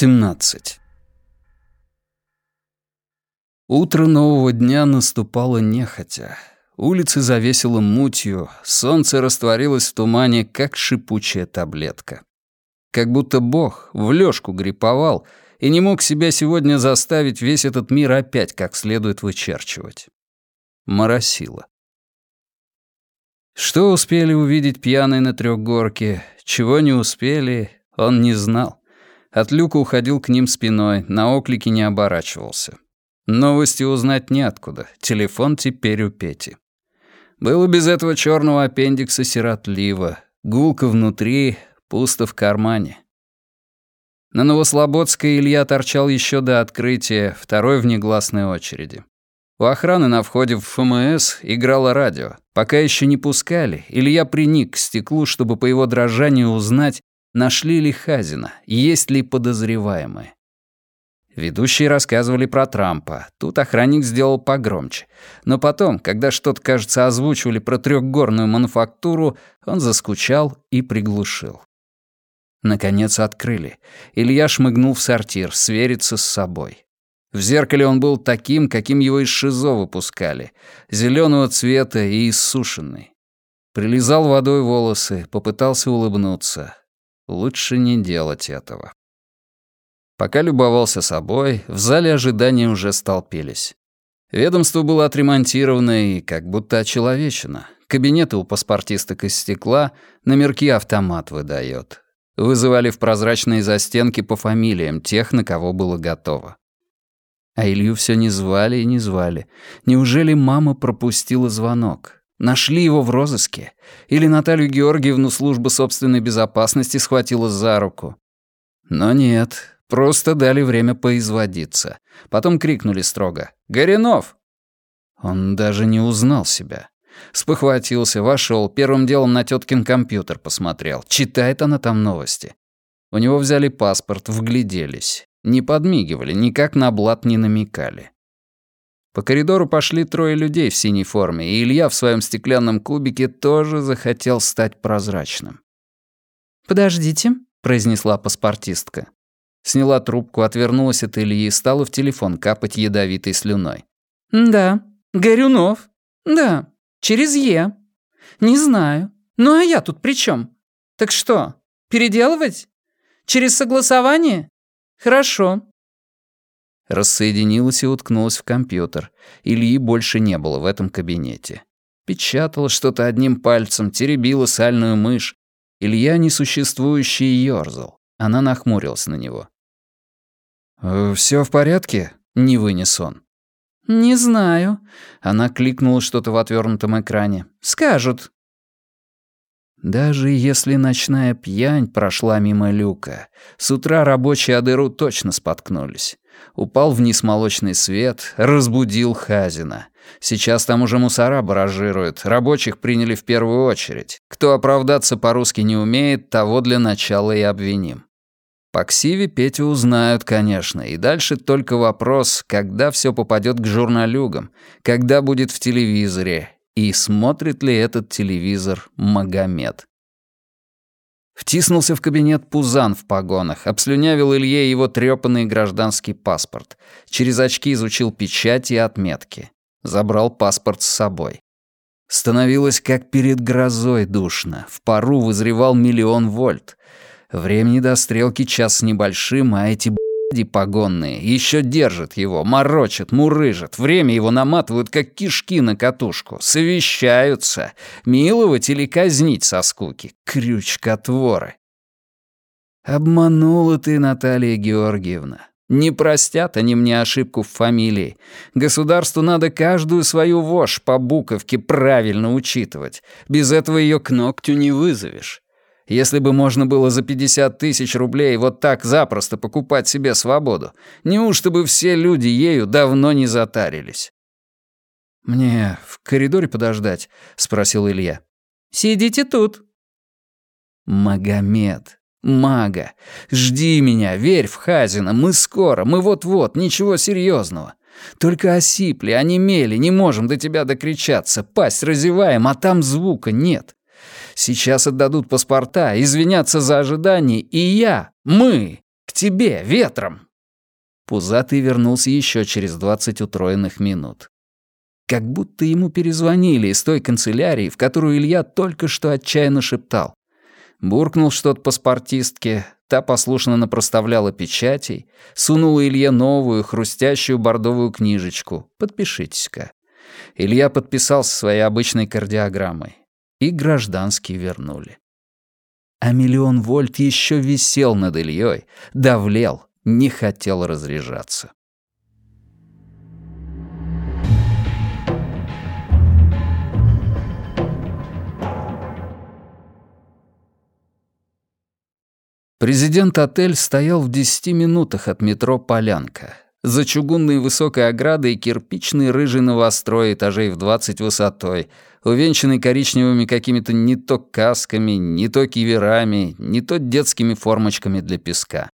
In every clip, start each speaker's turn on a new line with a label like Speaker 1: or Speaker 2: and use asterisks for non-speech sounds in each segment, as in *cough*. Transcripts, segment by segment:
Speaker 1: 17. Утро нового дня наступало нехотя. Улицы завесило мутью, солнце растворилось в тумане, как шипучая таблетка. Как будто Бог в лёжку гриповал и не мог себя сегодня заставить весь этот мир опять как следует вычерчивать. Моросило. Что успели увидеть пьяные на трёхгорке, чего не успели, он не знал. От люка уходил к ним спиной, на оклики не оборачивался. Новости узнать неоткуда, телефон теперь у Пети. Было без этого черного аппендикса сиротливо, гулко внутри, пусто в кармане. На Новослободской Илья торчал еще до открытия, второй в негласной очереди. У охраны на входе в ФМС играло радио. Пока еще не пускали, Илья приник к стеклу, чтобы по его дрожанию узнать, нашли ли Хазина, есть ли подозреваемые. Ведущие рассказывали про Трампа. Тут охранник сделал погромче. Но потом, когда что-то, кажется, озвучивали про трехгорную мануфактуру, он заскучал и приглушил. Наконец открыли. Илья шмыгнул в сортир, свериться с собой. В зеркале он был таким, каким его из ШИЗО выпускали. зеленого цвета и иссушенный. Прилизал водой волосы, попытался улыбнуться. Лучше не делать этого. Пока любовался собой, в зале ожидания уже столпились. Ведомство было отремонтировано и как будто очеловечено. Кабинеты у паспортисток из стекла, номерки автомат выдает. Вызывали в прозрачные застенки по фамилиям тех, на кого было готово. А Илью все не звали и не звали. Неужели мама пропустила звонок? Нашли его в розыске? Или Наталью Георгиевну служба собственной безопасности схватила за руку? Но нет, просто дали время поизводиться. Потом крикнули строго «Горинов!». Он даже не узнал себя. Спохватился, вошел, первым делом на теткин компьютер посмотрел. Читает она там новости. У него взяли паспорт, вгляделись. Не подмигивали, никак на блат не намекали. По коридору пошли трое людей в синей форме, и Илья в своем стеклянном кубике тоже захотел стать прозрачным.
Speaker 2: «Подождите», —
Speaker 1: произнесла паспортистка. Сняла трубку, отвернулась от Ильи и стала в телефон капать ядовитой слюной.
Speaker 2: «Да, Горюнов. Да, через Е. Не знаю. Ну а я тут при чем? Так что, переделывать? Через согласование? Хорошо.
Speaker 1: Рассоединилась и уткнулась в компьютер. Ильи больше не было в этом кабинете. Печатала что-то одним пальцем, теребила сальную мышь. Илья несуществующий ёрзал. Она нахмурилась на него. «Э, «Всё в порядке?» — не вынес он.
Speaker 2: «Не знаю».
Speaker 1: Она кликнула что-то в отвернутом экране.
Speaker 2: «Скажут».
Speaker 1: Даже если ночная пьянь прошла мимо люка, с утра рабочие о дыру точно споткнулись. Упал вниз молочный свет, разбудил Хазина. Сейчас там уже мусора баражируют, рабочих приняли в первую очередь. Кто оправдаться по-русски не умеет, того для начала и обвиним. По ксиве Петю узнают, конечно, и дальше только вопрос, когда все попадет к журналюгам, когда будет в телевизоре, и смотрит ли этот телевизор Магомед. Втиснулся в кабинет Пузан в погонах, обслюнявил Илье его трёпанный гражданский паспорт. Через очки изучил печати и отметки. Забрал паспорт с собой. Становилось как перед грозой душно. В пару вызревал миллион вольт. Времени до стрелки час с небольшим, а эти погонные еще держат его, морочат, мурыжат. Время его наматывают, как кишки на катушку. Совещаются. Миловать или казнить со скуки. Крючкотворы. Обманула ты, Наталья Георгиевна. Не простят они мне ошибку в фамилии. Государству надо каждую свою вошь по буковке правильно учитывать. Без этого ее к ногтю не вызовешь. Если бы можно было за 50 тысяч рублей вот так запросто покупать себе свободу, неужто бы все люди ею давно не затарились? «Мне в коридоре подождать?» — спросил Илья.
Speaker 2: «Сидите тут».
Speaker 1: «Магомед, мага, жди меня, верь в Хазина, мы скоро, мы вот-вот, ничего серьезного. Только осипли, онемели, не можем до тебя докричаться, пасть разеваем, а там звука нет. Сейчас отдадут паспорта, извинятся за ожидание, и я, мы, к тебе, ветром!» Пузатый вернулся еще через двадцать утроенных минут. Как будто ему перезвонили из той канцелярии, в которую Илья только что отчаянно шептал. Буркнул что-то по спортистке, та послушно напроставляла печатей, сунула Илье новую, хрустящую бордовую книжечку. «Подпишитесь-ка». Илья подписался своей обычной кардиограммой. И гражданские вернули. А миллион вольт еще висел над Ильей, давлел, не хотел разряжаться. Президент-отель стоял в десяти минутах от метро «Полянка». За чугунной высокой оградой кирпичный рыжий новострой этажей в двадцать высотой, увенчанный коричневыми какими-то не то касками, не то киверами, не то детскими формочками для песка.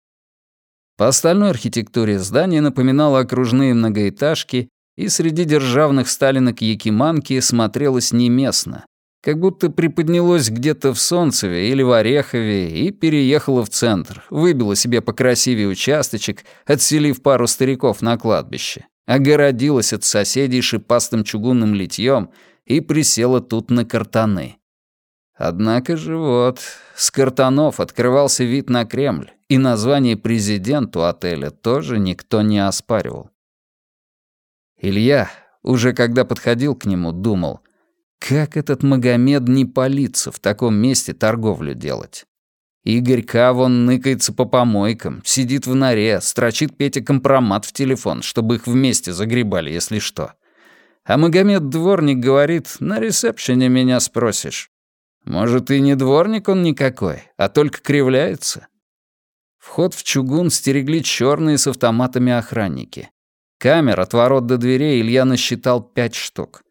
Speaker 1: По остальной архитектуре здание напоминало окружные многоэтажки и среди державных сталинок Якиманки смотрелось неместно, как будто приподнялось где-то в Солнцеве или в Орехове и переехало в центр, выбило себе покрасивее участочек, отселив пару стариков на кладбище, огородилось от соседей шипастым чугунным литьем и присела тут на картаны. Однако же вот, с картанов открывался вид на Кремль, и название президенту отеля тоже никто не оспаривал. Илья, уже когда подходил к нему, думал — как этот Магомед не палится в таком месте торговлю делать? Игорь К. вон ныкается по помойкам, сидит в норе, строчит Петя компромат в телефон, чтобы их вместе загребали, если что. А Магомед Дворник говорит, на ресепшене меня спросишь. Может, и не дворник он никакой, а только кривляется? Вход в чугун стерегли черные с автоматами охранники. Камер от ворот до дверей Илья насчитал пять штук.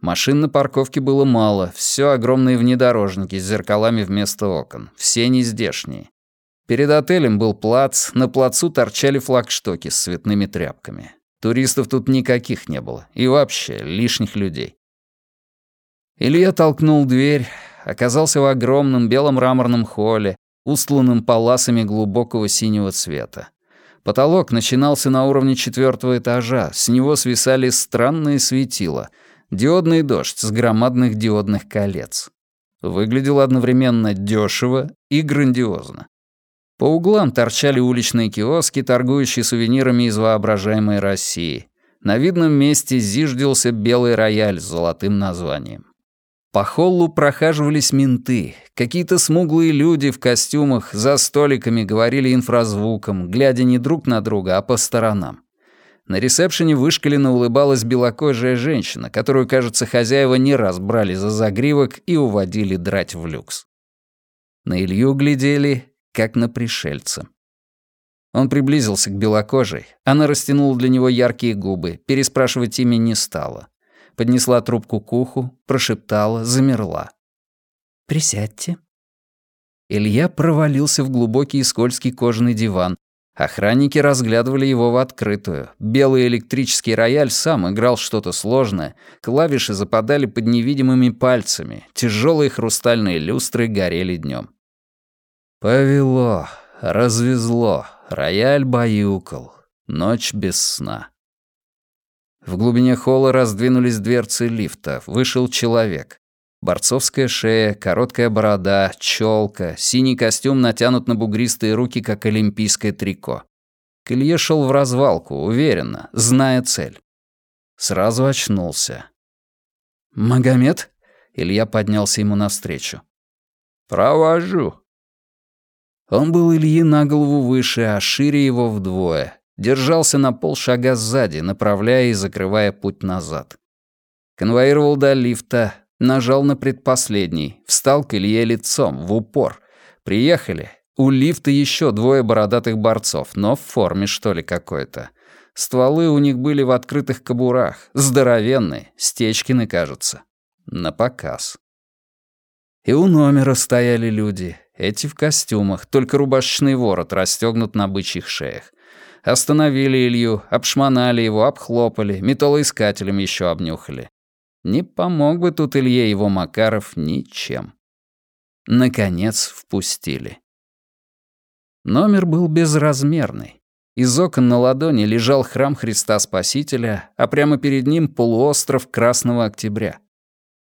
Speaker 1: Машин на парковке было мало, все огромные внедорожники с зеркалами вместо окон, все нездешние. Перед отелем был плац, на плацу торчали флагштоки с цветными тряпками. Туристов тут никаких не было, и вообще лишних людей. Илья толкнул дверь, оказался в огромном белом мраморном холле, устланном паласами глубокого синего цвета. Потолок начинался на уровне четвертого этажа, с него свисали странные светила — диодный дождь с громадных диодных колец. Выглядел одновременно дешево и грандиозно. По углам торчали уличные киоски, торгующие сувенирами из воображаемой России. На видном месте зиждился белый рояль с золотым названием. По холлу прохаживались менты. Какие-то смуглые люди в костюмах за столиками говорили инфразвуком, глядя не друг на друга, а по сторонам. На ресепшене вышкаленно улыбалась белокожая женщина, которую, кажется, хозяева не раз брали за загривок и уводили драть в люкс. На Илью глядели, как на пришельца. Он приблизился к белокожей. Она растянула для него яркие губы, переспрашивать имя не стала. Поднесла трубку к уху, прошептала, замерла. «Присядьте». Илья провалился в глубокий и скользкий кожаный диван, Охранники разглядывали его в открытую. Белый электрический рояль сам играл что-то сложное, клавиши западали под невидимыми пальцами, тяжелые хрустальные люстры горели днем. Повело, развезло, рояль баюкал, ночь без сна. В глубине холла раздвинулись дверцы лифта, вышел человек. Борцовская шея, короткая борода, челка, синий костюм натянут на бугристые руки, как олимпийское трико. К Илье шел в развалку, уверенно, зная цель. Сразу очнулся. «Магомед?» — Илья поднялся ему навстречу. «Провожу». Он был Ильи на голову выше, а шире его вдвое. Держался на полшага сзади, направляя и закрывая путь назад. Конвоировал до лифта, Нажал на предпоследний, встал к Илье лицом, в упор. Приехали. У лифта еще двое бородатых борцов, но в форме, что ли, какой-то. Стволы у них были в открытых кобурах, здоровенные, стечкины, кажется. На показ. И у номера стояли люди, эти в костюмах, только рубашечный ворот расстегнут на бычьих шеях. Остановили Илью, обшмонали его, обхлопали, металлоискателем еще обнюхали. Не помог бы тут Илье его Макаров ничем. Наконец впустили. Номер был безразмерный. Из окон на ладони лежал храм Христа Спасителя, а прямо перед ним полуостров Красного Октября.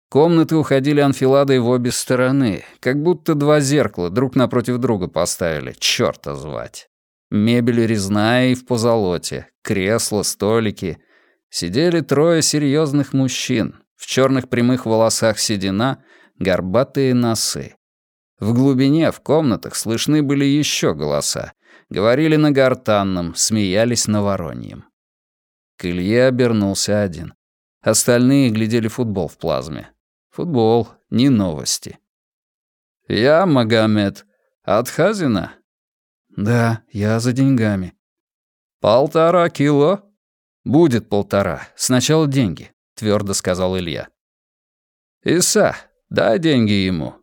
Speaker 1: Комнаты уходили анфиладой в обе стороны, как будто два зеркала друг напротив друга поставили, чёрта звать. Мебель резная и в позолоте, кресла, столики. Сидели трое серьезных мужчин, в черных прямых волосах седина, горбатые носы. В глубине, в комнатах, слышны были еще голоса. Говорили на гортанном, смеялись на вороньем. К Илье обернулся один. Остальные глядели футбол в плазме. Футбол, не новости. «Я Магомед. От Хазина?»
Speaker 2: «Да, я за деньгами».
Speaker 1: «Полтора кило?» «Будет полтора. Сначала деньги», — твердо сказал Илья. «Иса, дай деньги ему».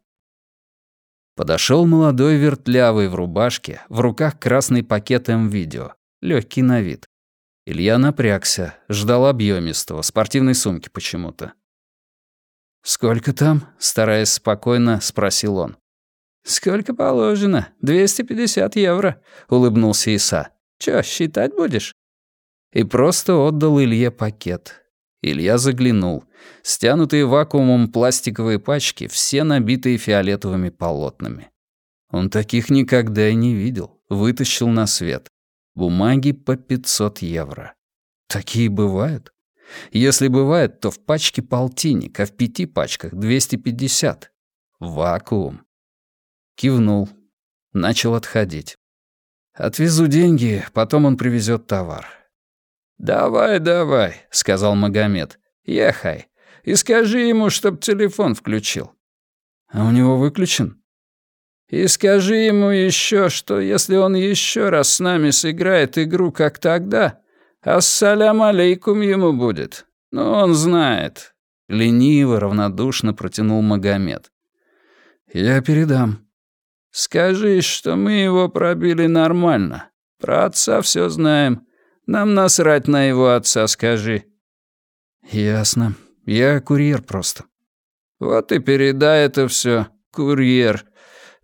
Speaker 1: Подошел молодой вертлявый в рубашке, в руках красный пакет М-видео, легкий на вид. Илья напрягся, ждал объемистого, спортивной сумки почему-то. «Сколько там?» — стараясь спокойно, спросил он. «Сколько положено? 250 евро», — улыбнулся Иса. «Чё, считать будешь?» И просто отдал Илье пакет. Илья заглянул. Стянутые вакуумом пластиковые пачки, все набитые фиолетовыми полотнами. Он таких никогда и не видел. Вытащил на свет. Бумаги по 500 евро. Такие бывают? Если бывает, то в пачке полтинник, а в пяти пачках 250. Вакуум. Кивнул. Начал отходить. «Отвезу деньги, потом он привезет товар». «Давай, давай», — сказал Магомед. «Ехай. И скажи ему, чтоб телефон включил». «А у него выключен?» «И скажи ему еще, что если он еще раз с нами сыграет игру, как тогда, ассалям алейкум ему будет. Ну, он знает». Лениво, равнодушно протянул Магомед. «Я передам». «Скажи, что мы его пробили нормально. Про отца все знаем. Нам насрать на его отца, скажи».
Speaker 2: «Ясно. Я курьер просто».
Speaker 1: «Вот и передай это все, курьер.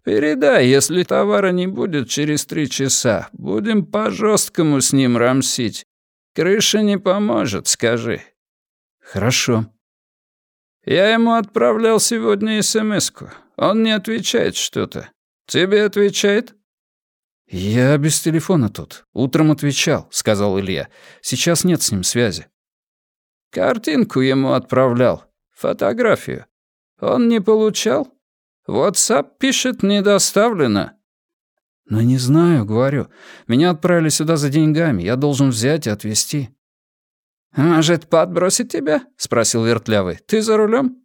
Speaker 1: Передай, если товара не будет через три часа. Будем по-жесткому с ним рамсить. Крыша не поможет, скажи».
Speaker 2: «Хорошо».
Speaker 1: «Я ему отправлял сегодня СМС-ку. Он не отвечает что-то. Тебе отвечает?»
Speaker 2: «Я без телефона тут. Утром отвечал», — сказал Илья. «Сейчас нет с ним связи».
Speaker 1: «Картинку ему отправлял. Фотографию. Он не получал? WhatsApp пишет «не доставлено».
Speaker 2: «Но не знаю, говорю. Меня отправили сюда за деньгами. Я должен взять и отвезти».
Speaker 1: «Может, подбросить тебя?» — спросил Вертлявый. «Ты за рулем?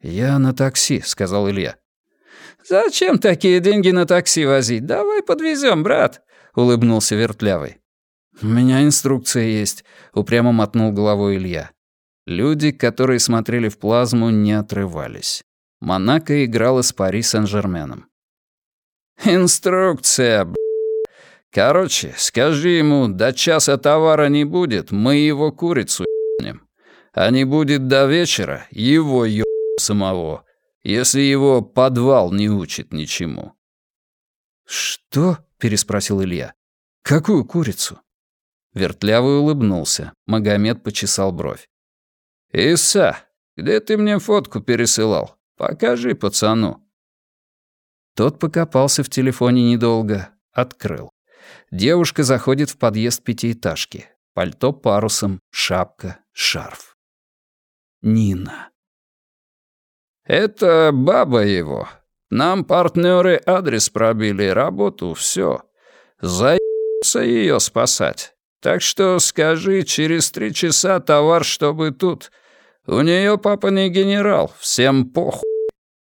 Speaker 2: «Я на такси», — сказал Илья.
Speaker 1: «Зачем такие деньги на такси возить? Давай подвезем, брат», — улыбнулся Вертлявый.
Speaker 2: «У меня инструкция есть», — упрямо мотнул головой Илья. Люди, которые смотрели в плазму, не отрывались. Монако играла с Пари Сен-Жерменом.
Speaker 1: «Инструкция, б***. Короче, скажи ему, до часа товара не будет, мы его курицу ебнем. А не будет до вечера, его еб самого если его подвал не учит ничему».
Speaker 2: «Что?» — переспросил Илья. «Какую курицу?»
Speaker 1: Вертлявый улыбнулся. Магомед почесал бровь. «Иса, где ты мне фотку пересылал? Покажи пацану».
Speaker 2: Тот покопался в телефоне недолго, открыл. Девушка заходит в подъезд пятиэтажки. Пальто парусом, шапка, шарф. Нина.
Speaker 1: «Это баба его. Нам партнеры адрес пробили, работу, все. Заебся ее спасать. Так что скажи, через три часа товар, чтобы тут. У нее папа не генерал, всем похуй.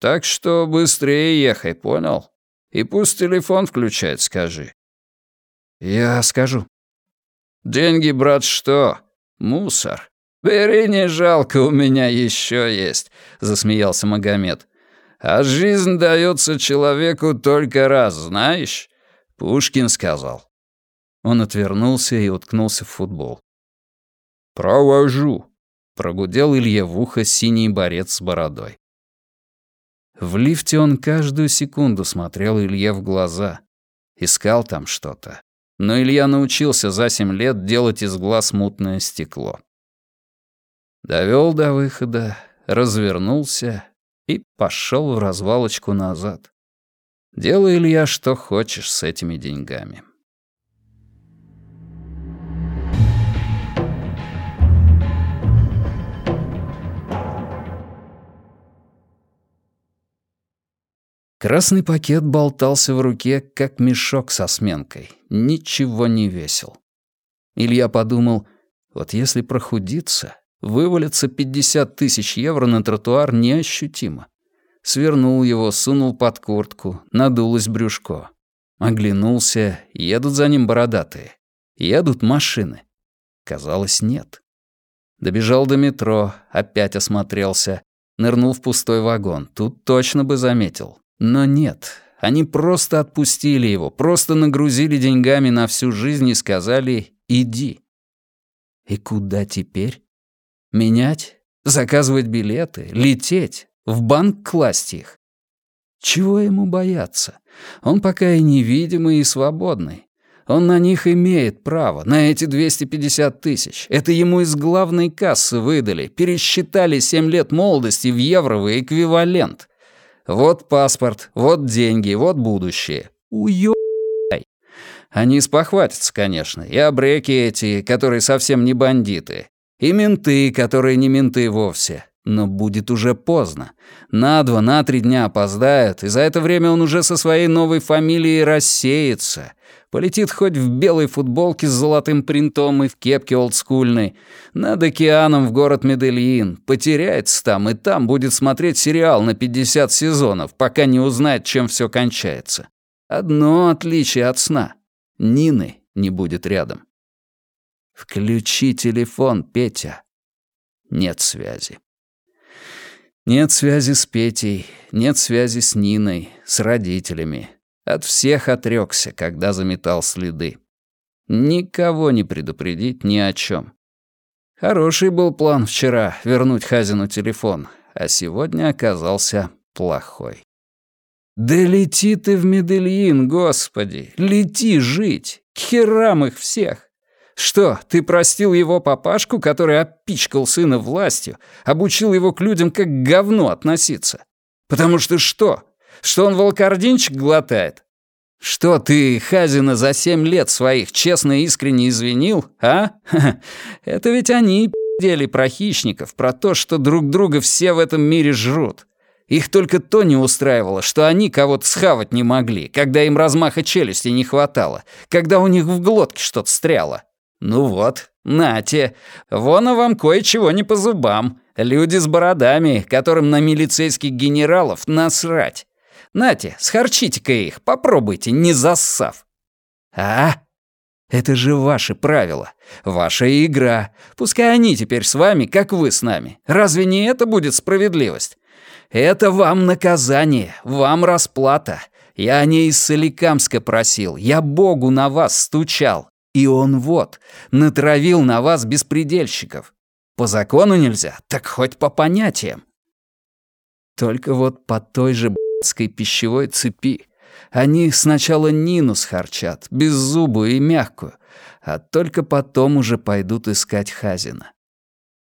Speaker 1: Так что быстрее ехай, понял? И пусть телефон включает, скажи».
Speaker 2: «Я скажу».
Speaker 1: «Деньги, брат, что? Мусор. «Бери, не жалко, у меня еще есть», — засмеялся Магомед. «А жизнь дается человеку только раз, знаешь?» Пушкин сказал.
Speaker 2: Он отвернулся и уткнулся в футбол.
Speaker 1: «Провожу», —
Speaker 2: прогудел Илье в ухо синий борец с бородой. В лифте он каждую секунду смотрел Илье в глаза.
Speaker 1: Искал там что-то. Но Илья научился за семь лет делать из глаз мутное стекло. Довел до выхода, развернулся и пошел в развалочку назад. Делай, Илья, что хочешь с этими деньгами. Красный пакет болтался в руке, как мешок со сменкой. Ничего не весил. Илья подумал, вот если прохудиться, вывалится 50 тысяч евро на тротуар неощутимо. Свернул его, сунул под куртку, надулось брюшко. Оглянулся, едут за ним бородатые. Едут машины. Казалось, нет. Добежал до метро, опять осмотрелся. Нырнул в пустой вагон. Тут точно бы заметил. Но нет, они просто отпустили его, просто нагрузили деньгами на всю жизнь и сказали «иди». И куда теперь? Менять? Заказывать билеты? Лететь? В банк класть их? Чего ему бояться? Он пока и невидимый, и свободный. Он на них имеет право, на эти 250 тысяч. Это ему из главной кассы выдали, пересчитали 7 лет молодости в евровый эквивалент. Вот паспорт, вот деньги, вот будущее. Уёбай. Они спохватятся, конечно, и обреки эти, которые совсем не бандиты, и менты, которые не менты вовсе. Но будет уже поздно. На два, на три дня опоздают, и за это время он уже со своей новой фамилией рассеется. Полетит хоть в белой футболке с золотым принтом и в кепке олдскульной. Над океаном в город Медельин. Потеряется там, и там будет смотреть сериал на 50 сезонов, пока не узнает, чем все кончается. Одно отличие от сна. Нины не будет рядом. «Включи телефон, Петя». Нет связи. Нет связи с Петей, нет связи с Ниной, с родителями. От всех отрекся, когда заметал следы. Никого не предупредить ни о чем. Хороший был план вчера — вернуть Хазину телефон, а сегодня оказался плохой. «Да лети ты в Медельин, господи! Лети жить! К херам их всех! Что, ты простил его папашку, который опичкал сына властью, обучил его к людям как к говну относиться? Потому что что? Что он волкординчик глотает? Что ты, Хазина, за семь лет своих честно и искренне извинил, а? *laughs* Это ведь они пи***ли про хищников, про то, что друг друга все в этом мире жрут. Их только то не устраивало, что они кого-то схавать не могли, когда им размаха челюсти не хватало, когда у них в глотке что-то стряло. Ну вот, нате, вон а вам кое-чего не по зубам. Люди с бородами, которым на милицейских генералов насрать. Нате, схарчите-ка их, попробуйте, не зассав. А? Это же ваши правила, ваша игра. Пускай они теперь с вами, как вы с нами. Разве не это будет справедливость? Это вам наказание, вам расплата. Я не из Соликамска просил, я Богу на вас стучал. И он вот, натравил на вас беспредельщиков. По закону нельзя, так хоть по понятиям. Только вот по той же б***ской пищевой цепи. Они сначала Нину схарчат, беззубую и мягкую, а только потом уже пойдут искать Хазина.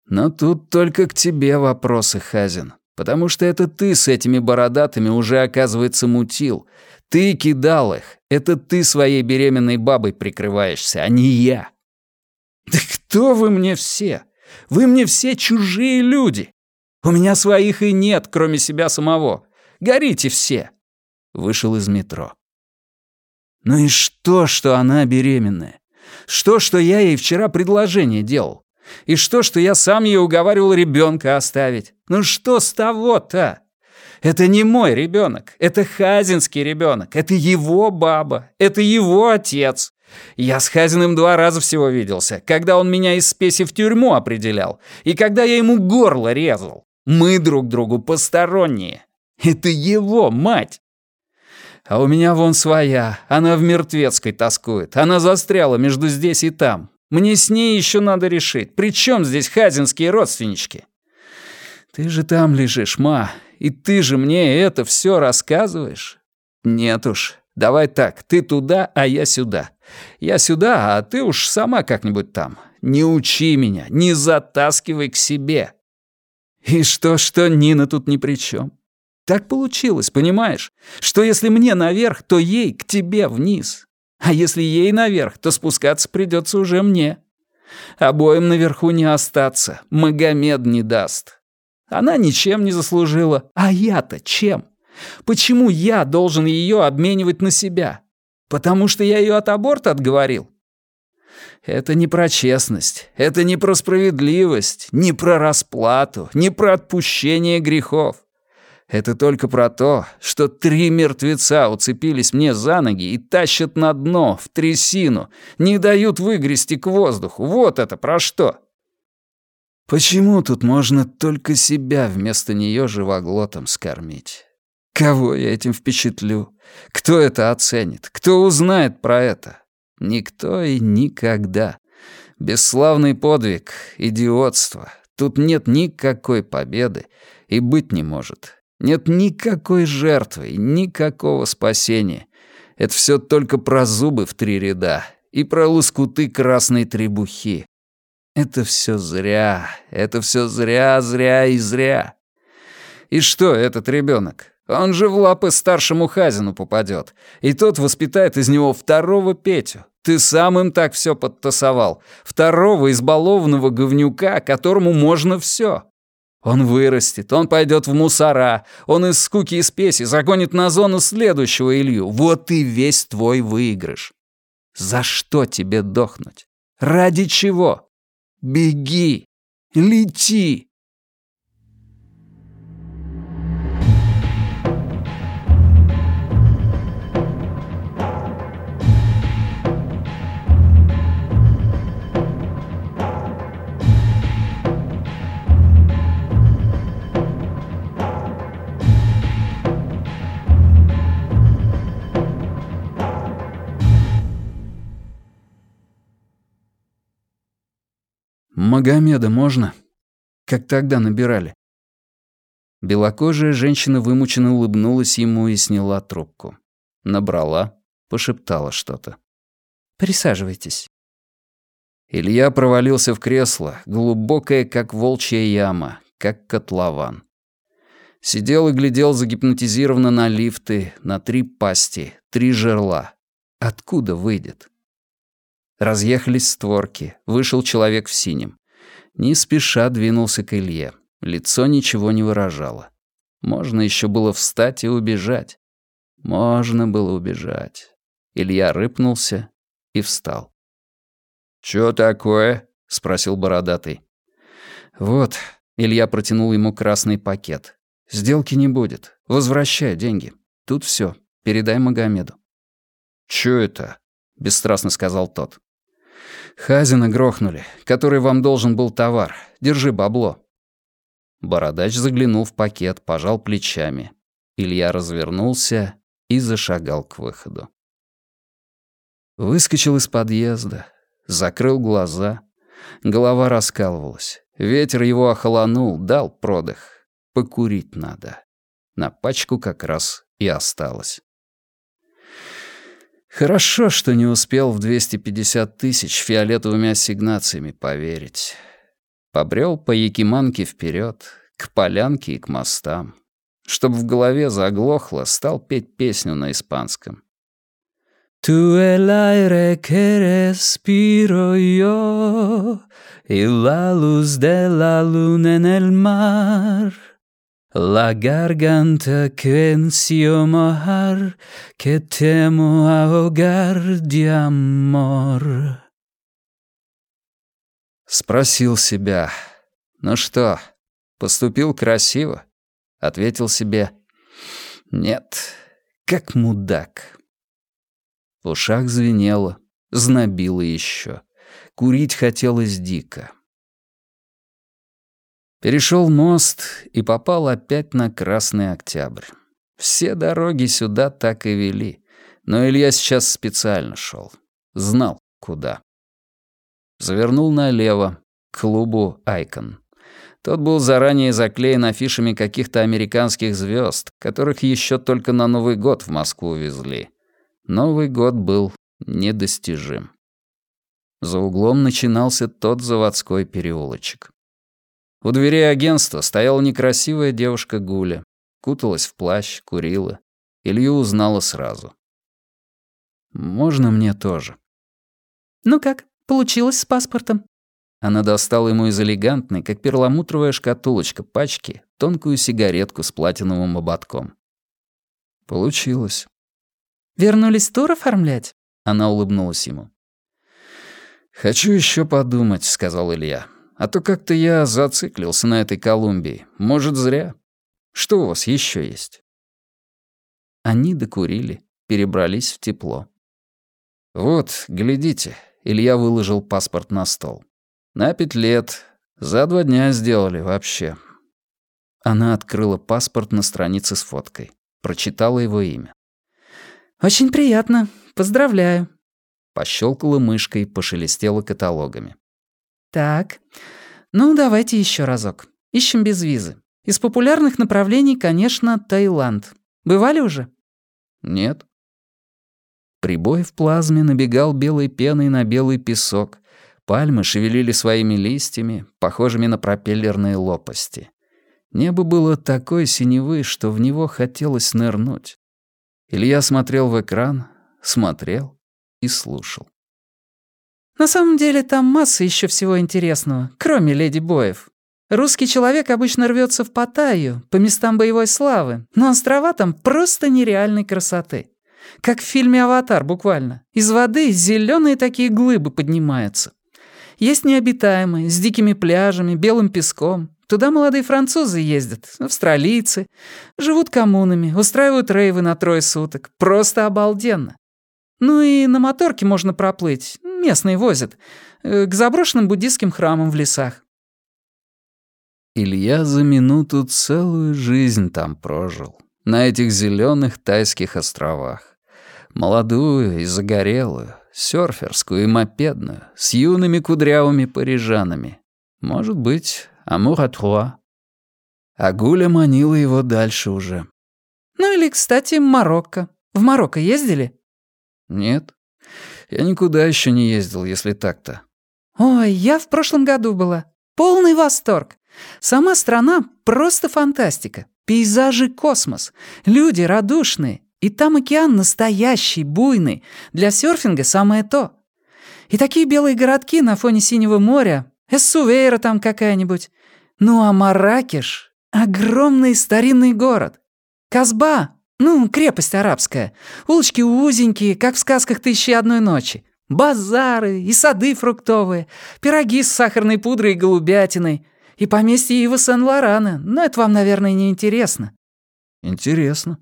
Speaker 1: Но тут только к тебе вопросы, Хазин, потому что это ты с этими бородатыми уже, оказывается, мутил. Ты кидал их. Это ты своей беременной бабой прикрываешься, а не я. Да кто вы мне все? Вы мне все чужие люди. У меня своих и нет, кроме себя самого. Горите все!» Вышел из метро. «Ну и что, что она беременная? Что, что я ей вчера предложение делал? И что, что я сам ее уговаривал ребенка оставить? Ну что с того-то? Это не мой ребенок, это Хазинский ребенок, это его баба, это его отец. Я с Хазиным два раза всего виделся, когда он меня из спеси в тюрьму определял, и когда я ему горло резал. Мы друг другу посторонние. Это его мать. А у меня вон своя, она в мертвецкой тоскует, она застряла между здесь и там. Мне с ней еще надо решить, при чем здесь хазинские родственнички? Ты же там лежишь, ма, и ты же мне это все рассказываешь? Нет уж, Давай так, ты туда, а я сюда. Я сюда, а ты уж сама как-нибудь там. Не учи меня, не затаскивай к себе. И что, что Нина тут ни при чем. Так получилось, понимаешь? Что если мне наверх, то ей к тебе вниз. А если ей наверх, то спускаться придется уже мне. Обоим наверху не остаться, Магомед не даст. Она ничем не заслужила, а я-то чем? Почему я должен ее обменивать на себя? Потому что я ее от аборта отговорил? Это не про честность, это не про справедливость, не про расплату, не про отпущение грехов. Это только про то, что три мертвеца уцепились мне за ноги и тащат на дно, в трясину, не дают выгрести к воздуху. Вот это про что. Почему тут можно только себя вместо нее живоглотом скормить? Кого я этим впечатлю? Кто это оценит? Кто узнает про это? Никто и никогда. Бесславный подвиг, идиотство. Тут нет никакой победы и быть не может. Нет никакой жертвы, никакого спасения. Это все только про зубы в три ряда и про лоскуты красной требухи. Это все зря, это все зря, зря и зря. И что этот ребенок? Он же в лапы старшему Хазину попадет, и тот воспитает из него второго Петю. Ты сам им так все подтасовал. Второго избалованного говнюка, которому можно все. Он вырастет, он пойдет в мусора, он из скуки и спеси загонит на зону следующего Илью. Вот и весь твой выигрыш. За что тебе дохнуть? Ради чего? Беги! Лети! Магомеда можно? Как тогда набирали?» Белокожая женщина вымученно улыбнулась ему и сняла трубку. Набрала, пошептала что-то.
Speaker 2: «Присаживайтесь».
Speaker 1: Илья провалился в кресло, глубокое, как волчья яма, как котлован. Сидел и глядел загипнотизированно на лифты, на три пасти, три жерла. Откуда выйдет? Разъехались створки, вышел человек в синем не спеша двинулся к Илье. Лицо ничего не выражало. Можно еще было встать и убежать. Можно было убежать. Илья рыпнулся и встал. «Чё такое?» — спросил бородатый. «Вот», — Илья протянул ему красный пакет. «Сделки не будет. Возвращай деньги. Тут все. Передай Магомеду». «Чё это?» — бесстрастно сказал тот. «Хазина грохнули, который вам должен был товар. Держи бабло». Бородач заглянул в пакет, пожал плечами. Илья развернулся и зашагал к выходу. Выскочил из подъезда, закрыл глаза. Голова раскалывалась. Ветер его охолонул, дал продых. Покурить надо. На пачку как раз и осталось. Хорошо, что не успел в 250 тысяч фиолетовыми ассигнациями поверить. Побрел по Якиманке вперед, к полянке и к мостам. Чтоб в голове заглохло, стал петь песню на испанском. «Tú el aire que respiro yo y la luz de la luna en el mar». La garganta que ansio mojar, que temo ahogar de amor. Спросил себя, ну что, поступил красиво? Ответил себе, нет, как мудак. В ушах звенело, знобило еще. Курить хотелось дико. Перешел мост и попал опять на Красный Октябрь. Все дороги сюда так и вели, но Илья сейчас специально шел. Знал, куда. Завернул налево, к клубу «Айкон». Тот был заранее заклеен афишами каких-то американских звезд, которых еще только на Новый год в Москву везли. Новый год был недостижим. За углом начинался тот заводской переулочек. У дверей агентства стояла некрасивая девушка Гуля. Куталась в плащ, курила. Илью узнала сразу. «Можно мне тоже?»
Speaker 2: «Ну как, получилось с паспортом?»
Speaker 1: Она достала ему из элегантной, как перламутровая шкатулочка пачки, тонкую сигаретку с платиновым ободком. «Получилось».
Speaker 2: «Вернулись тур оформлять?»
Speaker 1: Она улыбнулась ему. «Хочу еще подумать», — сказал Илья. «А то как-то я зациклился на этой Колумбии. Может, зря. Что у вас еще есть?» Они докурили, перебрались в тепло. «Вот, глядите», — Илья выложил паспорт на стол. «На пять лет. За два дня сделали вообще». Она открыла паспорт на странице с фоткой. Прочитала его имя.
Speaker 2: «Очень приятно. Поздравляю».
Speaker 1: Пощелкала мышкой, пошелестела каталогами.
Speaker 2: «Так, ну давайте еще разок. Ищем без визы. Из популярных направлений, конечно, Таиланд. Бывали уже?»
Speaker 1: «Нет». Прибой в плазме набегал белой пеной на белый песок. Пальмы шевелили своими листьями, похожими на пропеллерные лопасти. Небо было такой синевы, что в него хотелось нырнуть. Илья смотрел в экран, смотрел и слушал.
Speaker 2: «На самом деле там масса еще всего интересного, кроме леди Боев. Русский человек обычно рвется в Паттайю, по местам боевой славы, но острова там просто нереальной красоты. Как в фильме «Аватар» буквально. Из воды зеленые такие глыбы поднимаются. Есть необитаемые, с дикими пляжами, белым песком. Туда молодые французы ездят, австралийцы. Живут коммунами, устраивают рейвы на трое суток. Просто обалденно. Ну и на моторке можно проплыть, местные возят, э, к заброшенным буддийским храмам в лесах.
Speaker 1: Илья за минуту целую жизнь там прожил, на этих зеленых тайских островах. Молодую и загорелую, серферскую и мопедную, с юными кудрявыми парижанами. Может быть, амур атруа. А Гуля манила его дальше уже.
Speaker 2: Ну или, кстати, Марокко. В Марокко ездили?
Speaker 1: Нет. Я никуда еще не ездил, если так-то.
Speaker 2: Ой, я в прошлом году была. Полный восторг. Сама страна — просто фантастика. Пейзажи — космос. Люди радушные. И там океан настоящий, буйный. Для серфинга самое то. И такие белые городки на фоне синего моря. Эссувейра там какая-нибудь. Ну а Маракеш — огромный старинный город. Казба — ну, крепость арабская. Улочки узенькие, как в сказках «Тысячи одной ночи». Базары и сады фруктовые, пироги с сахарной пудрой и голубятиной. И поместье Ива Сен-Лорана, но это вам, наверное, не интересно».
Speaker 1: «Интересно».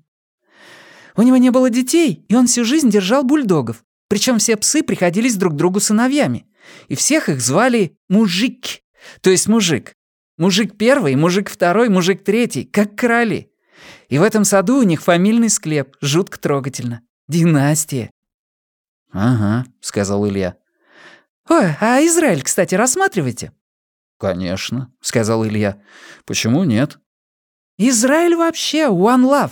Speaker 2: «У него не было детей, и он всю жизнь держал бульдогов. Причем все псы приходились друг другу сыновьями. И всех их звали мужик, то есть мужик. Мужик первый, мужик второй, мужик третий, как короли. И в этом саду у них фамильный склеп, жутко трогательно. Династия».
Speaker 1: «Ага», — сказал Илья.
Speaker 2: «Ой, а Израиль, кстати, рассматриваете?»
Speaker 1: «Конечно», — сказал Илья. «Почему нет?»
Speaker 2: «Израиль вообще one love.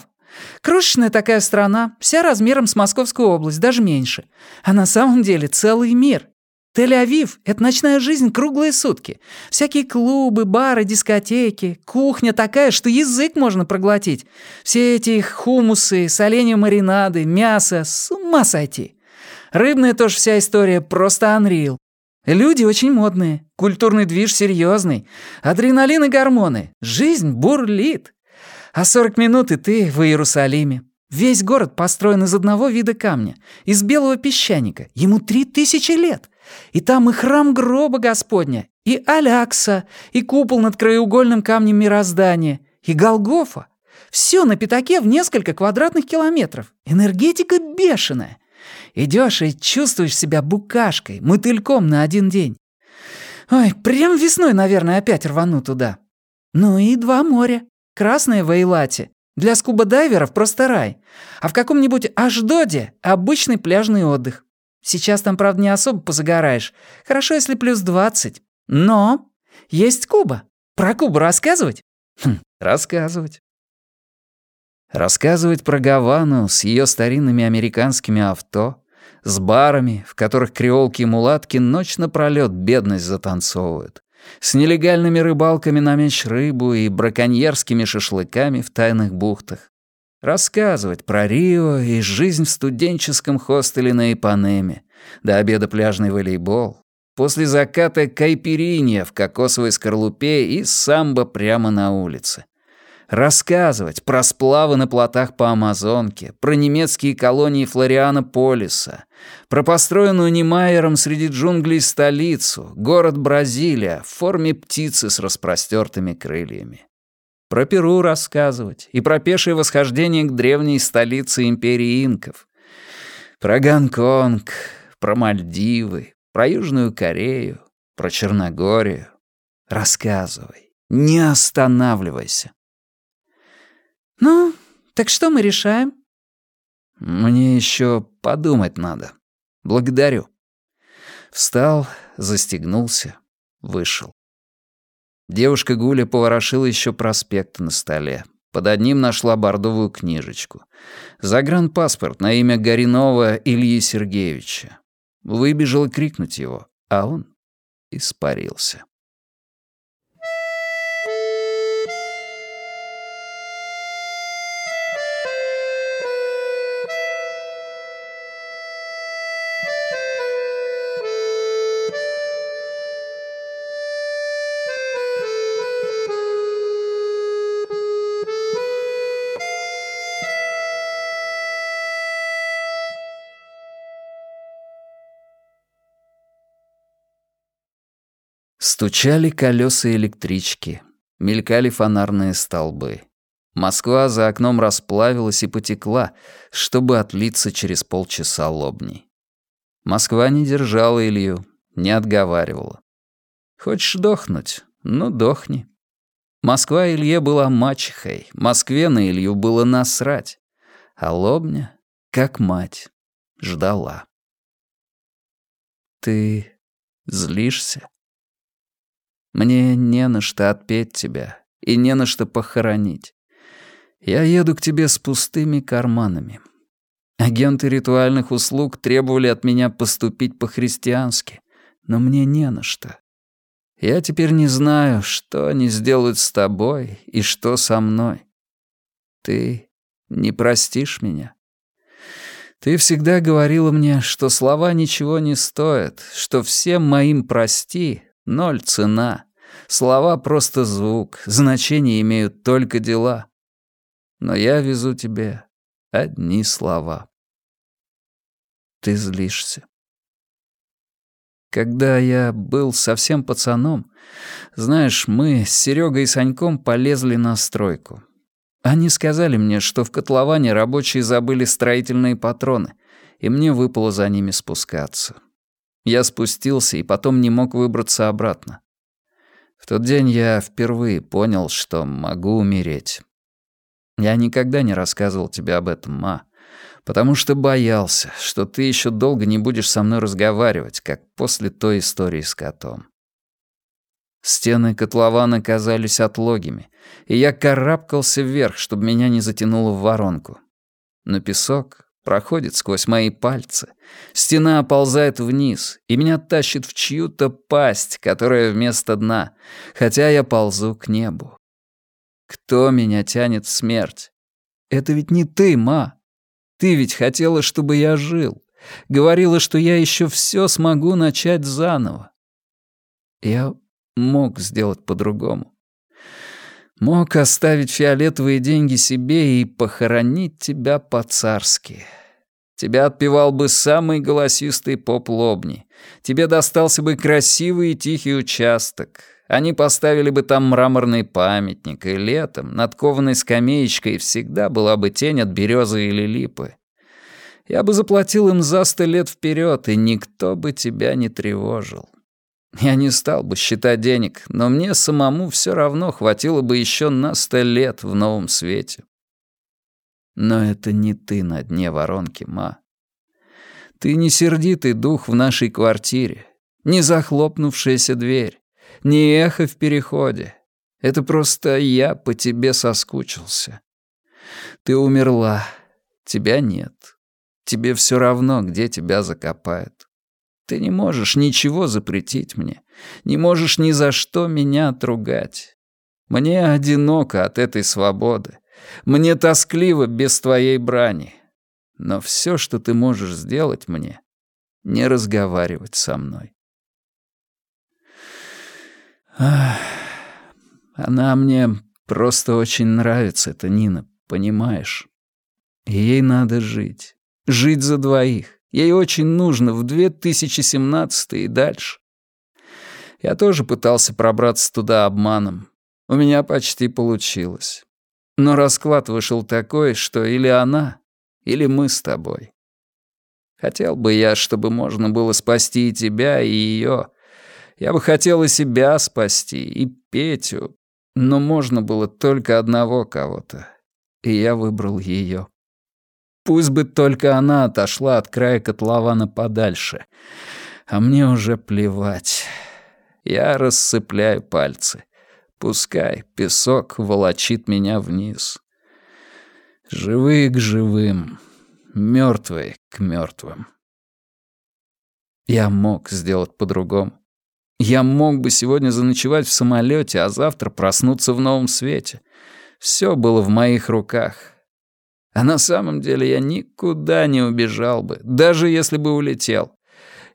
Speaker 2: Крошечная такая страна, вся размером с Московскую область, даже меньше. А на самом деле целый мир. Тель-Авив — это ночная жизнь круглые сутки. Всякие клубы, бары, дискотеки, кухня такая, что язык можно проглотить. Все эти хумусы, соленья маринады, мясо — с ума сойти. Рыбная тоже вся история просто unreal. Люди очень модные, культурный движ серьезный, адреналин и гормоны. Жизнь бурлит. А 40 минут и ты в Иерусалиме. Весь город построен из одного вида камня, из белого песчаника. Ему три тысячи лет. И там и храм гроба Господня, и Алякса, и купол над краеугольным камнем мироздания, и Голгофа. Все на пятаке в несколько квадратных километров. Энергетика бешеная. Идешь и чувствуешь себя букашкой, мотыльком на один день. Ой, прям весной, наверное, опять рвану туда. Ну и два моря. Красное в Эйлате. Для скуба-дайверов просто рай. А в каком-нибудь Аждоде обычный пляжный отдых. Сейчас там, правда, не особо позагораешь. Хорошо, если плюс двадцать. Но есть Куба. Про Кубу рассказывать? Хм, рассказывать.
Speaker 1: Рассказывать про Гавану с ее старинными американскими авто, с барами, в которых креолки и мулатки ночь напролёт бедность затанцовывают, с нелегальными рыбалками на меч рыбу и браконьерскими шашлыками в тайных бухтах. Рассказывать про Рио и жизнь в студенческом хостеле на Ипанеме, до обеда пляжный волейбол, после заката кайпиринья в кокосовой скорлупе и самбо прямо на улице. Рассказывать про сплавы на плотах по Амазонке, про немецкие колонии Флориана Полиса, про построенную Немайером среди джунглей столицу, город Бразилия в форме птицы с распростертыми крыльями. Про Перу рассказывать и про пешее восхождение к древней столице империи инков. Про Гонконг, про Мальдивы, про Южную Корею, про Черногорию. Рассказывай, не останавливайся.
Speaker 2: «Ну, так что мы решаем?»
Speaker 1: «Мне еще подумать надо. Благодарю». Встал, застегнулся, вышел. Девушка Гуля поворошила еще проспект на столе. Под одним нашла бордовую книжечку. Загранпаспорт на имя Горинова Ильи Сергеевича. Выбежал крикнуть его, а он испарился. Стучали колеса электрички, мелькали фонарные столбы. Москва за окном расплавилась и потекла, чтобы отлиться через полчаса лобней. Москва не держала Илью, не отговаривала. Хочешь дохнуть? Ну, дохни. Москва Илье была мачехой, Москве на Илью было насрать. А Лобня, как мать, ждала. Ты злишься? Мне не на что отпеть тебя и не на что похоронить. Я еду к тебе с пустыми карманами. Агенты ритуальных услуг требовали от меня поступить по-христиански, но мне не на что. Я теперь не знаю, что они сделают с тобой и что со мной. Ты не простишь меня. Ты всегда говорила мне, что слова ничего не стоят, что всем моим «прости» — ноль цена. Слова просто звук, значение имеют только дела. Но я везу тебе одни слова. Ты злишься. Когда я был совсем пацаном, знаешь, мы с Серегой и Саньком полезли на стройку. Они сказали мне, что в котловане рабочие забыли строительные патроны, и мне выпало за ними спускаться. Я спустился и потом не мог выбраться обратно. В тот день я впервые понял, что могу умереть. Я никогда не рассказывал тебе об этом, ма, потому что боялся, что ты еще долго не будешь со мной разговаривать, как после той истории с котом. Стены котлована казались отлогими, и я карабкался вверх, чтобы меня не затянуло в воронку. Но песок проходит сквозь мои пальцы. Стена оползает вниз, и меня тащит в чью-то пасть, которая вместо дна, хотя я ползу к небу. Кто меня тянет в смерть? Это ведь не ты, ма. Ты ведь хотела, чтобы я жил. Говорила, что я еще все смогу начать заново. Я мог сделать по-другому. Мог оставить фиолетовые деньги себе и похоронить тебя по-царски. Тебя отпевал бы самый голосистый поп-лобни. Тебе достался бы красивый и тихий участок. Они поставили бы там мраморный памятник, и летом над кованой скамеечкой всегда была бы тень от березы или липы. Я бы заплатил им за сто лет вперед, и никто бы тебя не тревожил. Я не стал бы считать денег, но мне самому все равно хватило бы еще на сто лет в новом свете. Но это не ты на дне воронки, ма. Ты не сердитый дух в нашей квартире, не захлопнувшаяся дверь, не эхо в переходе. Это просто я по тебе соскучился. Ты умерла. Тебя нет. Тебе все равно, где тебя закопают. Ты не можешь ничего запретить мне. Не можешь ни за что меня отругать. Мне одиноко от этой свободы. Мне тоскливо без твоей брани. Но все, что ты можешь сделать мне, не разговаривать со мной. Ах, она мне просто очень нравится, эта Нина, понимаешь? ей надо жить. Жить за двоих. Ей очень нужно в 2017 и дальше. Я тоже пытался пробраться туда обманом. У меня почти получилось. Но расклад вышел такой, что или она, или мы с тобой. Хотел бы я, чтобы можно было спасти и тебя, и ее. Я бы хотел и себя спасти, и Петю. Но можно было только одного кого-то. И я выбрал ее. Пусть бы только она отошла от края котлована подальше. А мне уже плевать. Я рассыпляю пальцы. Пускай песок волочит меня вниз. Живые к живым, мертвые к мертвым. Я мог сделать по-другому. Я мог бы сегодня заночевать в самолете, а завтра проснуться в новом свете. Все было в моих руках. А на самом деле я никуда не убежал бы, даже если бы улетел.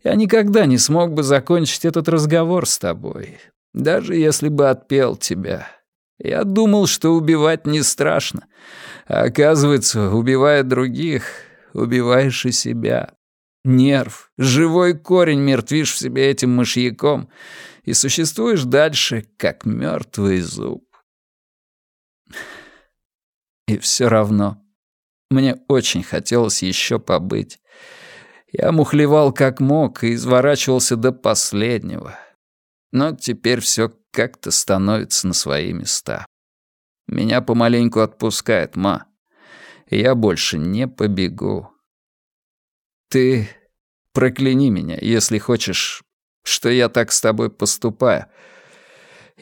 Speaker 1: Я никогда не смог бы закончить этот разговор с тобой, даже если бы отпел тебя. Я думал, что убивать не страшно. А оказывается, убивая других, убиваешь и себя. Нерв, живой корень мертвишь в себе этим мышьяком и существуешь дальше, как мертвый зуб. И все равно мне очень хотелось еще побыть. Я мухлевал как мог и изворачивался до последнего. Но теперь все как-то становится на свои места. Меня помаленьку отпускает, ма. Я больше не побегу. Ты прокляни меня, если хочешь, что я так с тобой поступаю.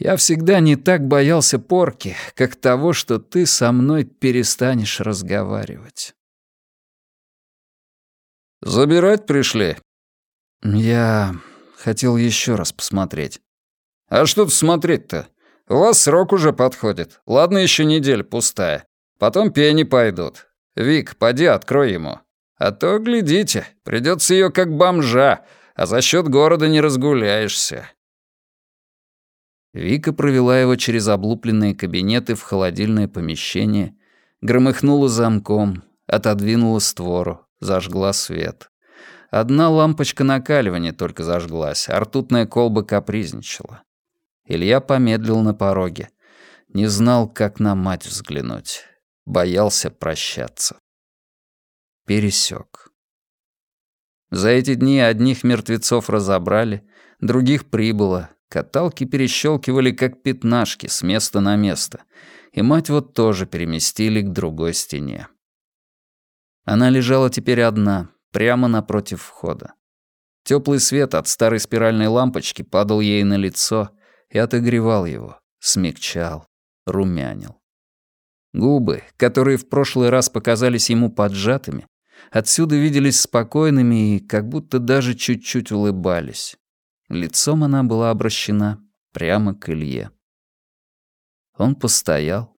Speaker 1: Я всегда не так боялся порки, как того, что ты со мной перестанешь разговаривать. «Забирать пришли?» «Я хотел еще раз посмотреть». «А что тут смотреть-то? У вас срок уже подходит. Ладно, еще неделя пустая. Потом пени пойдут. Вик, поди, открой ему. А то, глядите, придется ее как бомжа, а за счет города не разгуляешься». Вика провела его через облупленные кабинеты в холодильное помещение, громыхнула замком, отодвинула створу, зажгла свет. Одна лампочка накаливания только зажглась, а ртутная колба капризничала. Илья помедлил на пороге. Не знал, как на мать взглянуть. Боялся прощаться. Пересек. За эти дни одних мертвецов разобрали, других прибыло. Каталки перещелкивали, как пятнашки, с места на место. И мать вот тоже переместили к другой стене. Она лежала теперь одна, прямо напротив входа. Теплый свет от старой спиральной лампочки падал ей на лицо, и отогревал его, смягчал, румянил. Губы, которые в прошлый раз показались ему поджатыми, отсюда виделись спокойными и как будто даже чуть-чуть улыбались. Лицом она была обращена прямо к Илье. Он постоял,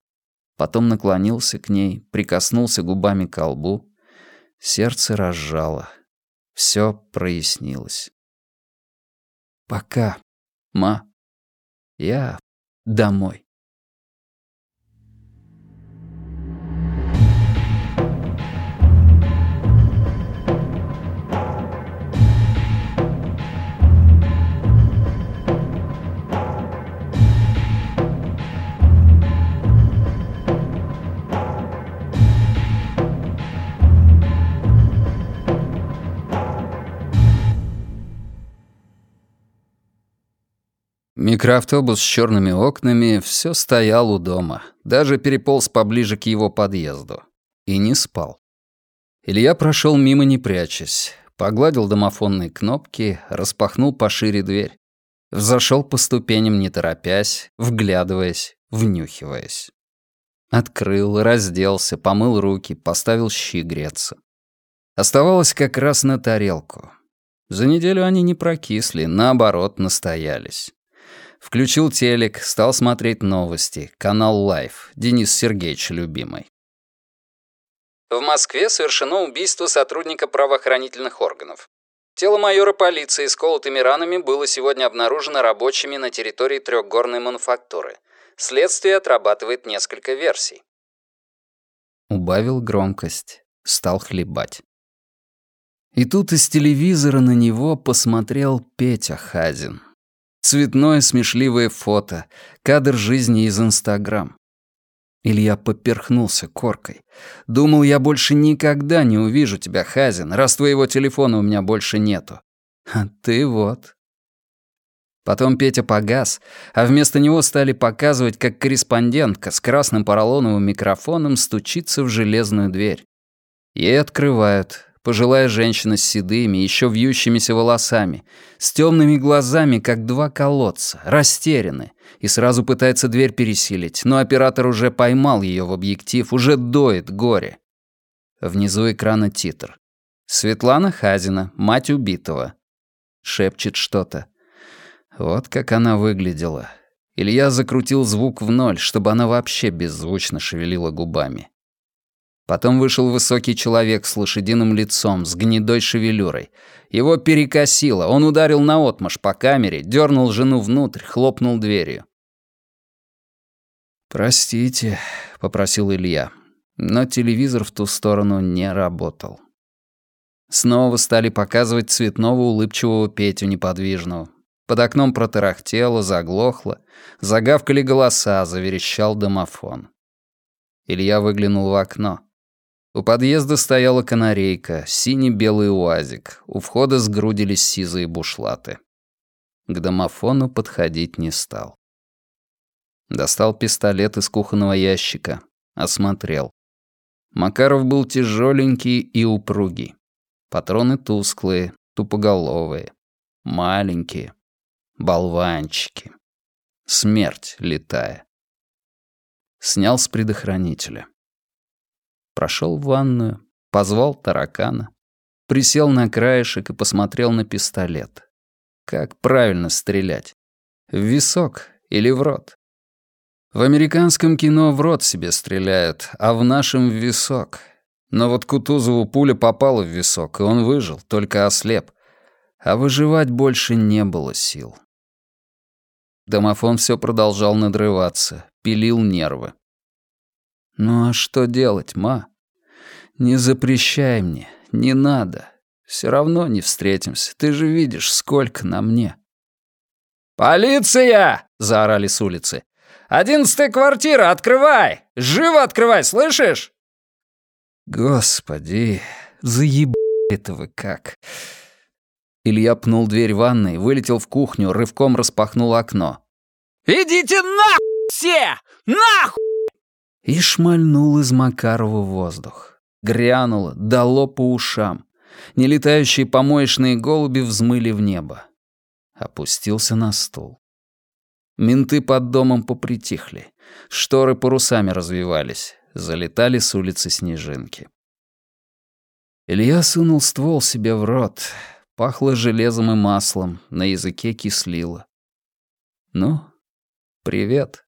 Speaker 1: потом наклонился к ней, прикоснулся губами к лбу. Сердце разжало. Все прояснилось. «Пока, ма», я домой. Микроавтобус с черными окнами все стоял у дома, даже переполз поближе к его подъезду. И не спал. Илья прошел мимо не прячась, погладил домофонные кнопки, распахнул пошире дверь. Взошел по ступеням не торопясь, вглядываясь, внюхиваясь. Открыл, разделся, помыл руки, поставил щи греться. Оставалось как раз на тарелку. За неделю они не прокисли, наоборот, настоялись. Включил телек, стал смотреть новости, канал «Лайф», Денис Сергеевич любимый.
Speaker 3: В Москве совершено убийство сотрудника правоохранительных органов. Тело майора полиции с колотыми ранами было сегодня обнаружено рабочими на территории трехгорной мануфактуры. Следствие отрабатывает несколько версий.
Speaker 1: Убавил громкость, стал хлебать. И тут из телевизора на него посмотрел Петя Хазин. Цветное смешливое фото, кадр жизни из Инстаграм. Илья поперхнулся коркой. Думал, я больше никогда не увижу тебя, Хазин, раз твоего телефона у меня больше нету. А ты вот. Потом Петя погас, а вместо него стали показывать, как корреспондентка с красным поролоновым микрофоном стучится в железную дверь. Ей открывают. Пожилая женщина с седыми, еще вьющимися волосами, с темными глазами, как два колодца, растеряны, и сразу пытается дверь пересилить, но оператор уже поймал ее в объектив, уже доет горе. Внизу экрана титр. Светлана Хазина, мать убитого. Шепчет что-то. Вот как она выглядела. Илья закрутил звук в ноль, чтобы она вообще беззвучно шевелила губами. Потом вышел высокий человек с лошадиным лицом, с гнедой шевелюрой. Его перекосило, он ударил наотмашь по камере, дернул жену внутрь, хлопнул дверью. «Простите», — попросил Илья, но телевизор в ту сторону не работал. Снова стали показывать цветного улыбчивого Петю неподвижного. Под окном протарахтело, заглохло, загавкали голоса, заверещал домофон. Илья выглянул в окно. У подъезда стояла канарейка, синий-белый уазик. У входа сгрудились сизые бушлаты. К домофону подходить не стал. Достал пистолет из кухонного ящика. Осмотрел. Макаров был тяжеленький и упругий. Патроны тусклые, тупоголовые. Маленькие. Болванчики. Смерть летая. Снял с предохранителя. Прошел в ванную, позвал таракана, присел на краешек и посмотрел на пистолет. Как правильно стрелять? В висок или в рот? В американском кино в рот себе стреляют, а в нашем в висок. Но вот Кутузову пуля попала в висок, и он выжил, только ослеп. А выживать больше не было сил. Домофон все продолжал надрываться, пилил нервы. «Ну а что делать, ма? Не запрещай мне, не надо. Все равно не встретимся, ты же видишь, сколько на мне».
Speaker 3: «Полиция!» — заорали с улицы. «Одиннадцатая квартира, открывай! Живо открывай, слышишь?»
Speaker 1: «Господи, заебали вы как!» Илья пнул дверь ванной, вылетел в кухню, рывком распахнул окно.
Speaker 3: «Идите нахуй все! Нахуй!»
Speaker 1: И шмальнул из Макарова воздух. Грянуло, дало по ушам. Нелетающие помоечные голуби взмыли в небо. Опустился на стул. Менты под домом попритихли. Шторы парусами развивались. Залетали с улицы снежинки. Илья сунул ствол себе в рот. Пахло железом и маслом, на языке кислило. «Ну, привет».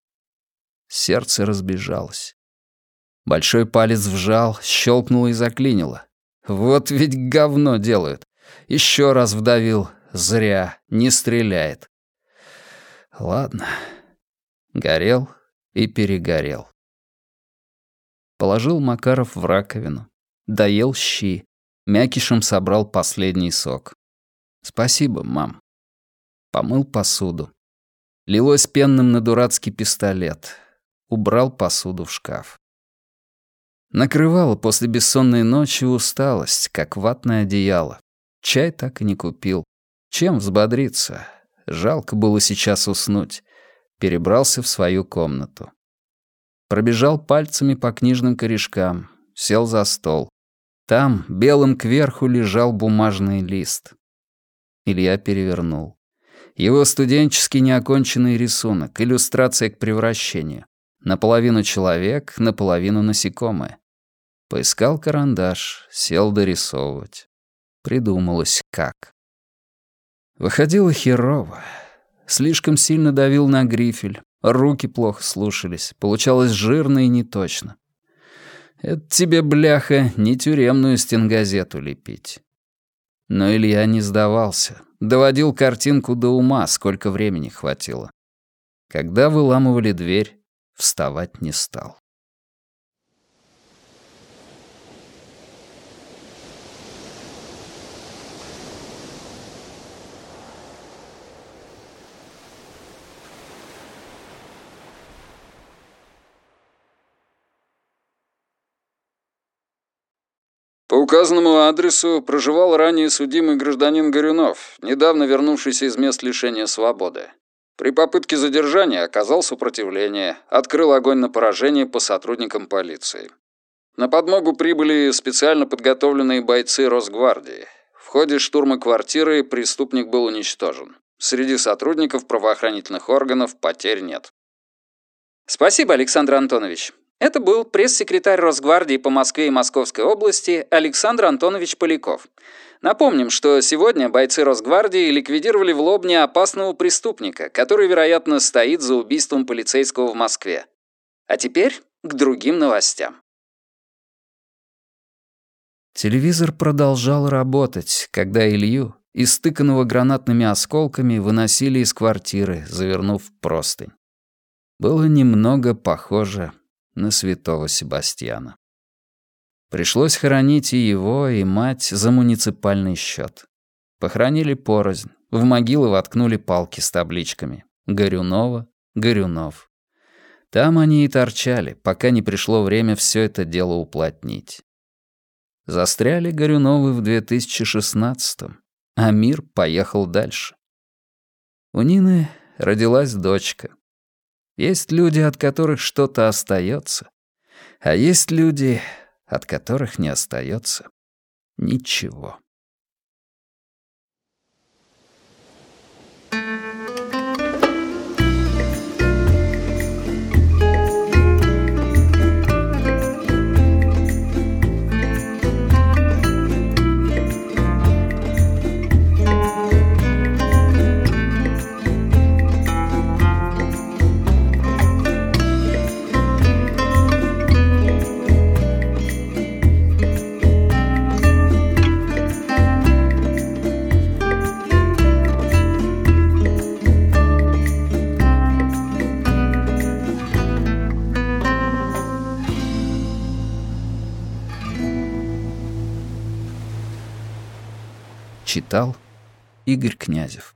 Speaker 1: Сердце разбежалось. Большой палец вжал, щелкнуло и заклинило. Вот ведь говно делают. Еще раз вдавил. Зря. Не стреляет. Ладно. Горел и перегорел. Положил Макаров в раковину. Доел щи. Мякишем собрал последний сок. Спасибо, мам. Помыл посуду. Лилось пенным на дурацкий пистолет убрал посуду в шкаф. Накрывала после бессонной ночи усталость, как ватное одеяло. Чай так и не купил. Чем взбодриться? Жалко было сейчас уснуть. Перебрался в свою комнату. Пробежал пальцами по книжным корешкам, сел за стол. Там белым кверху лежал бумажный лист. Илья перевернул. Его студенческий неоконченный рисунок, иллюстрация к превращению. Наполовину человек, наполовину насекомое. Поискал карандаш, сел дорисовывать. Придумалось как. Выходило херово. Слишком сильно давил на грифель, руки плохо слушались, получалось жирно и неточно. Это тебе, бляха, не тюремную стенгазету лепить. Но Илья не сдавался, доводил картинку до ума, сколько времени хватило. Когда выламывали дверь, вставать не стал.
Speaker 3: По указанному адресу проживал ранее судимый гражданин Горюнов, недавно вернувшийся из мест лишения свободы. При попытке задержания оказал сопротивление, открыл огонь на поражение по сотрудникам полиции. На подмогу прибыли специально подготовленные бойцы Росгвардии. В ходе штурма квартиры преступник был уничтожен. Среди сотрудников правоохранительных органов потерь нет.
Speaker 2: Спасибо, Александр Антонович. Это был пресс-секретарь Росгвардии по Москве и Московской области Александр Антонович Поляков. Напомним, что сегодня бойцы Росгвардии ликвидировали в Лобне опасного преступника, который, вероятно, стоит за убийством полицейского в Москве. А теперь к другим новостям.
Speaker 1: Телевизор продолжал работать, когда Илью, истыканного гранатными осколками, выносили из квартиры, завернув простынь. Было немного похоже на святого Себастьяна. Пришлось хоронить и его, и мать за муниципальный счет. Похоронили порознь, в могилы воткнули палки с табличками «Горюнова», «Горюнов». Там они и торчали, пока не пришло время все это дело уплотнить. Застряли Горюновы в 2016-м, а мир поехал дальше. У Нины родилась дочка. Есть люди, от которых что-то остается, а есть люди, от которых не остается ничего. Читал Игорь Князев